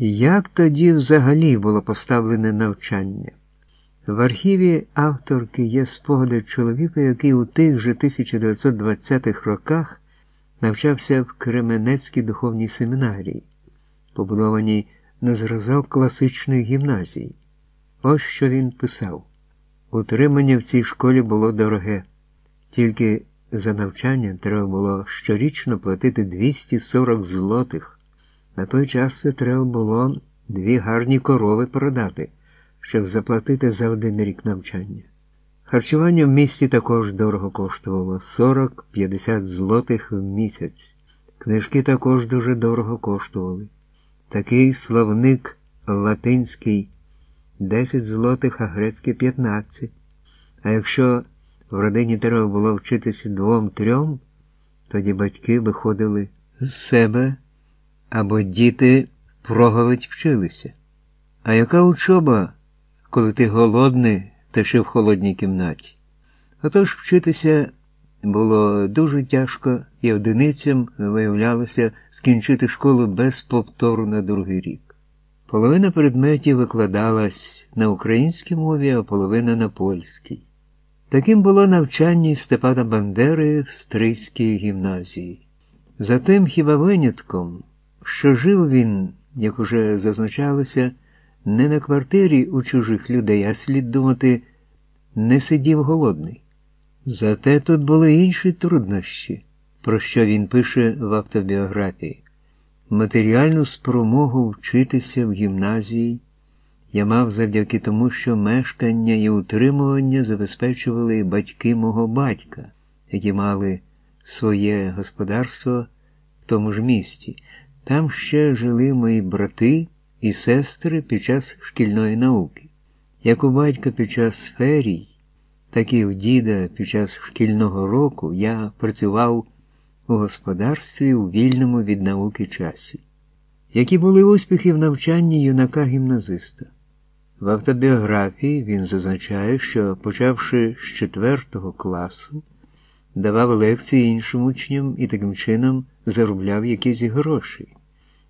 Як тоді взагалі було поставлене навчання? В архіві авторки є спогади чоловіка, який у тих же 1920-х роках навчався в Кременецькій духовній семінарії, побудованій на зразок класичних гімназій. Ось що він писав: утримання в цій школі було дороге, тільки за навчання треба було щорічно платити 240 злотих. На той час це треба було дві гарні корови продати, щоб заплатити за один рік навчання. Харчування в місті також дорого коштувало 40-50 злотих в місяць. Книжки також дуже дорого коштували. Такий словник латинський 10 злотих, а грецький 15. А якщо в родині треба було вчитися двом-трьом, тоді батьки виходили з себе або діти проголодь вчилися. А яка учоба, коли ти голодний та ще в холодній кімнаті? Отож вчитися було дуже тяжко, і одиницям виявлялося скінчити школу без повтору на другий рік. Половина предметів викладалась на українській мові, а половина на польській. Таким було навчання Степана Бандери в Стрийській гімназії. Затим хіба винятком, що жив він, як уже зазначалося, не на квартирі у чужих людей, а слід думати, не сидів голодний. Зате тут були інші труднощі, про що він пише в автобіографії. Матеріальну спромогу вчитися в гімназії я мав завдяки тому, що мешкання і утримування забезпечували батьки мого батька, які мали своє господарство в тому ж місті. Там ще жили мої брати і сестри під час шкільної науки. Як у батька під час ферій, так і у діда під час шкільного року я працював у господарстві у вільному від науки часі. Які були успіхи в навчанні юнака гімназиста? В автобіографії він зазначає, що, почавши з четвертого класу, давав лекції іншим учням і таким чином заробляв якісь гроші.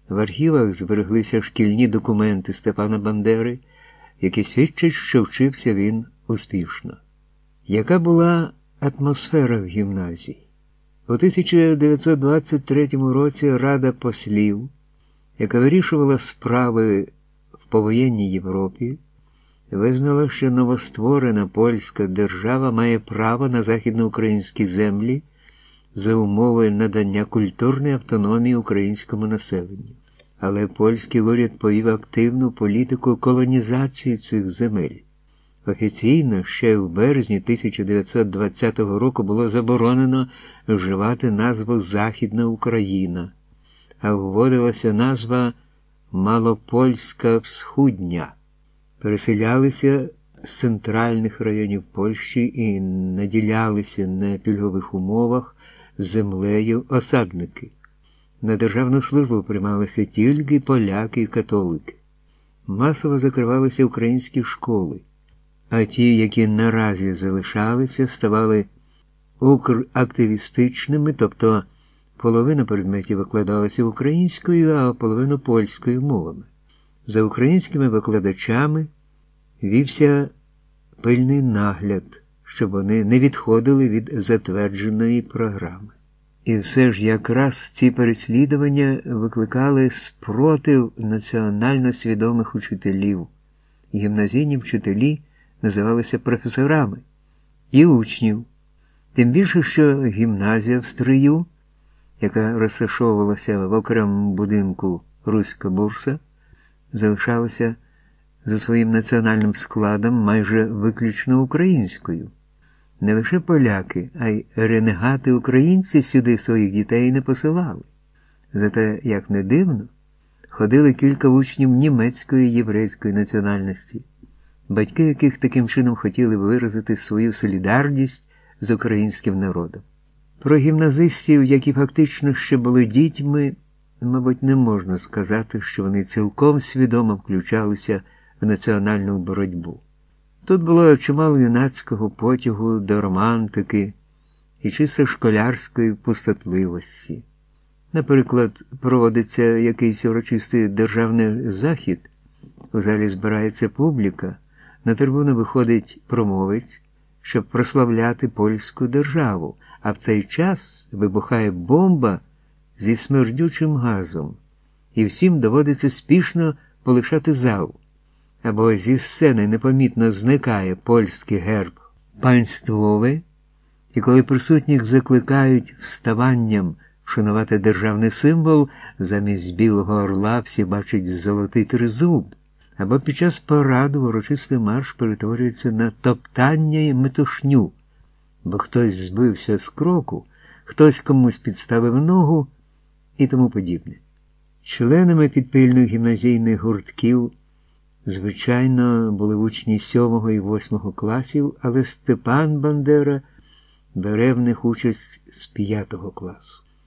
В архівах збереглися шкільні документи Степана Бандери, які свідчать, що вчився він успішно. Яка була атмосфера в гімназії? У 1923 році Рада послів, яка вирішувала справи в повоєнній Європі, визнала, що новостворена польська держава має право на західноукраїнські землі за умови надання культурної автономії українському населенню. Але польський уряд повів активну політику колонізації цих земель. Офіційно ще в березні 1920 року було заборонено вживати назву Західна Україна, а вводилася назва Малопольська Всхудня. Переселялися з центральних районів Польщі і наділялися на пільгових умовах землею осадники. На державну службу приймалися тільки поляки і католики. Масово закривалися українські школи а ті, які наразі залишалися, ставали украктивістичними, тобто половина предметів викладалася українською, а половину польською мовами. За українськими викладачами вівся пильний нагляд, щоб вони не відходили від затвердженої програми. І все ж якраз ці переслідування викликали спротив національно свідомих учителів, гімназійні вчителі називалися професорами і учнів. Тим більше, що гімназія в Стрию, яка розташовувалася в окремому будинку Руська бурса, залишалася за своїм національним складом майже виключно українською. Не лише поляки, а й ренегати українці сюди своїх дітей не посилали. Зате, як не дивно, ходили кілька учнів німецької єврейської національності батьки яких таким чином хотіли виразити свою солідарність з українським народом. Про гімназистів, які фактично ще були дітьми, мабуть, не можна сказати, що вони цілком свідомо включалися в національну боротьбу. Тут було чимало юнацького потягу до романтики і чисто школярської пустотливості. Наприклад, проводиться якийсь урочистий державний захід, у залі збирається публіка, на трибуну виходить промовець, щоб прославляти польську державу, а в цей час вибухає бомба зі смердючим газом, і всім доводиться спішно полишати зал, або зі сцени непомітно зникає польський герб панствове, і коли присутніх закликають вставанням вшанувати державний символ, замість білого орла всі бачать золотий тризуб, або під час параду урочистий марш перетворюється на топтання і метушню, бо хтось збився з кроку, хтось комусь підставив ногу і тому подібне. Членами підпільних гімназійних гуртків, звичайно, були учні 7 і 8 класів, але Степан Бандера бере в них участь з 5 класу.